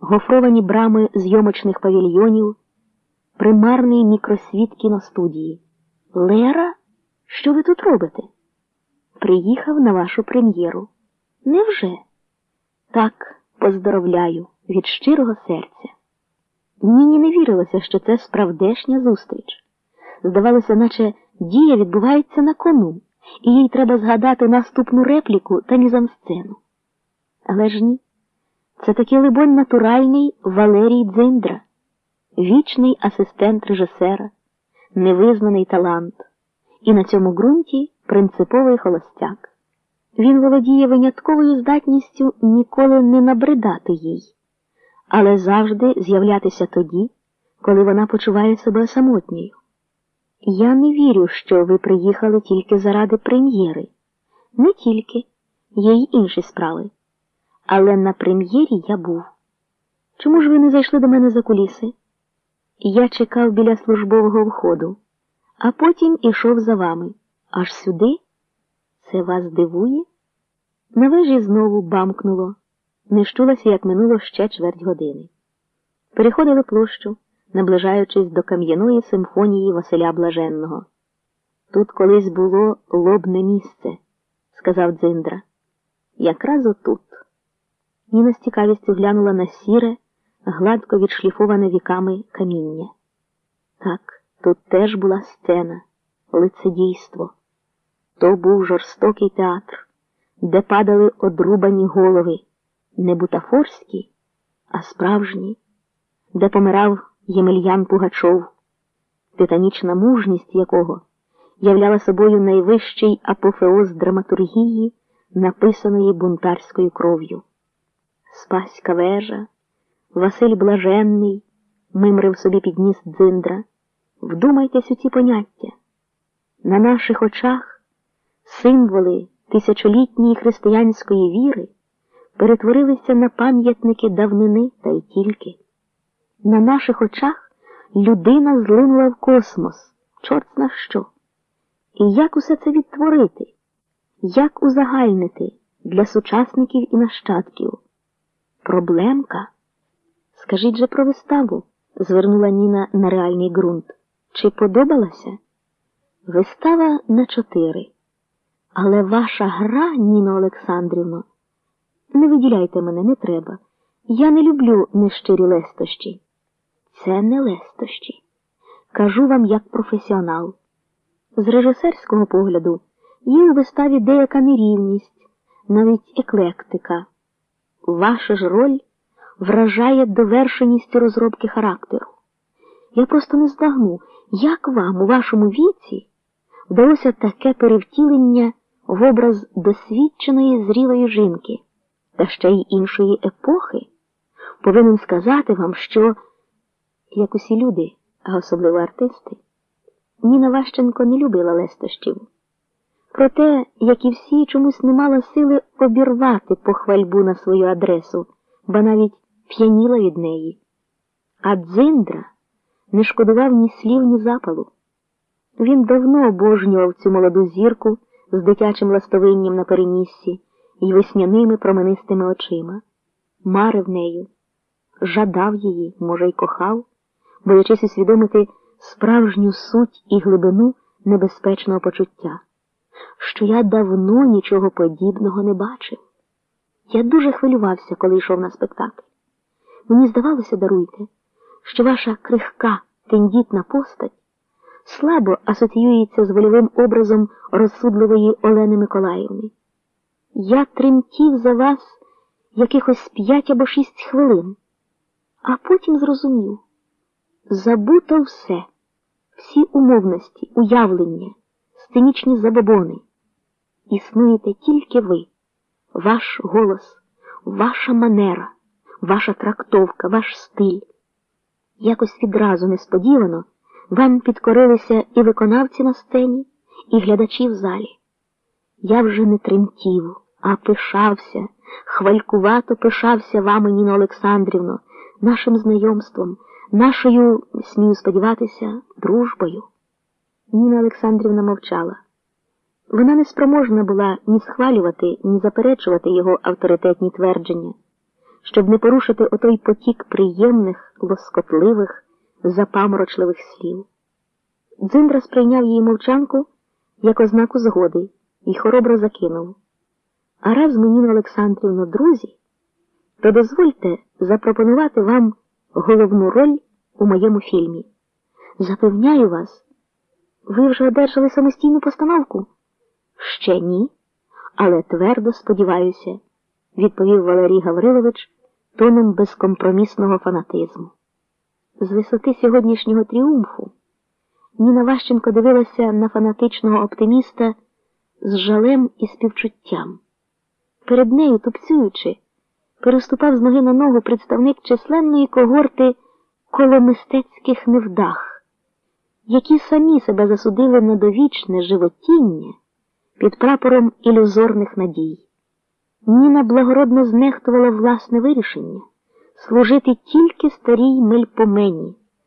гофровані брами зйомочних павільйонів, примарний мікросвіт кіностудії. Лера, що ви тут робите? Приїхав на вашу прем'єру. Невже? Так, поздоровляю від щирого серця. Ніні не вірилося, що це справдешня зустріч. Здавалося, наче дія відбувається на кону, і їй треба згадати наступну репліку та мізансцену. Але ж ні, це таки, либонь, натуральний Валерій Дзиндра, вічний асистент режисера, невизнаний талант, і на цьому ґрунті принциповий холостяк. Він володіє винятковою здатністю ніколи не набридати їй, але завжди з'являтися тоді, коли вона почуває себе самотньою. Я не вірю, що ви приїхали тільки заради прем'єри. Не тільки, є й інші справи. Але на прем'єрі я був. Чому ж ви не зайшли до мене за куліси? Я чекав біля службового входу, а потім ішов за вами. Аж сюди? Це вас дивує? На вежі знову бамкнуло, не щулося, як минуло ще чверть години. Переходили площу, наближаючись до кам'яної симфонії Василя Блаженного. Тут колись було лобне місце, сказав Дзиндра. Якраз отут. Ніна з цікавістю глянула на сіре, гладко відшліфоване віками каміння. Так, тут теж була сцена, лицедійство. То був жорстокий театр, де падали одрубані голови, не бутафорські, а справжні, де помирав Ємельян Пугачов, титанічна мужність якого являла собою найвищий апофеоз драматургії, написаної бунтарською кров'ю. Спаська вежа, Василь Блаженний, мимрив собі підніс дзиндра. Вдумайтесь у ці поняття. На наших очах символи тисячолітньої християнської віри перетворилися на пам'ятники давнини та й тільки. На наших очах людина злинула в космос, чорт зна що. І як усе це відтворити? Як узагальнити для сучасників і нащадків? Проблемка? Скажіть же про виставу, звернула Ніна на реальний ґрунт. Чи подобалася? Вистава на чотири. Але ваша гра, Ніно Олександрівно, не виділяйте мене, не треба. Я не люблю нещирі лестощі. Це не лестощі. Кажу вам як професіонал. З режисерського погляду є у виставі деяка нерівність, навіть еклектика. Ваша ж роль вражає довершеністю розробки характеру. Я просто не здагну, як вам у вашому віці вдалося таке перевтілення в образ досвідченої зрілої жінки, та ще й іншої епохи. Повинен сказати вам, що, як усі люди, а особливо артисти, Ніна Ващенко не любила лестощів. Проте, як і всі, чомусь не мала сили обірвати похвальбу на свою адресу, ба навіть п'яніла від неї. А дзиндра не шкодував ні слів, ні запалу. Він давно обожнював цю молоду зірку з дитячим ластовинням на переніссі і весняними променистими очима, марив нею, жадав її, може, й кохав, боячись усвідомити справжню суть і глибину небезпечного почуття, що я давно нічого подібного не бачив. Я дуже хвилювався, коли йшов на спектакль. Мені здавалося, даруйте, що ваша крихка, тендітна постать слабо асоціюється з вольовим образом розсудливої Олени Миколаївни. Я тремтів за вас якихось п'ять або шість хвилин, а потім зрозумів забуто все, всі умовності, уявлення, сценічні забобони. Існуєте тільки ви, ваш голос, ваша манера, ваша трактовка, ваш стиль. Якось відразу несподівано вам підкорилися і виконавці на сцені, і глядачі в залі. Я вже не тремтів, а пишався, хвалькувато пишався вами, Ніно Олександрівно, нашим знайомством, нашою, смію сподіватися, дружбою. Ніна Олександрівна мовчала. Вона неспроможна була ні схвалювати, ні заперечувати його авторитетні твердження щоб не порушити отой потік приємних, лоскотливих, запаморочливих слів. Дзиндра сприйняв її мовчанку як ознаку згоди і хоробро закинув. А раз мені, Олександрівно, друзі, то дозвольте запропонувати вам головну роль у моєму фільмі. Запевняю вас, ви вже одержали самостійну постановку? Ще ні, але твердо сподіваюся, відповів Валерій Гаврилович тоном безкомпромісного фанатизму. З висоти сьогоднішнього тріумфу Ніна Ващенко дивилася на фанатичного оптиміста з жалем і співчуттям. Перед нею, тупцюючи, переступав з ноги на ногу представник численної когорти коломистецьких невдах, які самі себе засудили на довічне животіння під прапором ілюзорних надій. Ніна благородно знехтувала власне вирішення служити тільки старій мельпомені.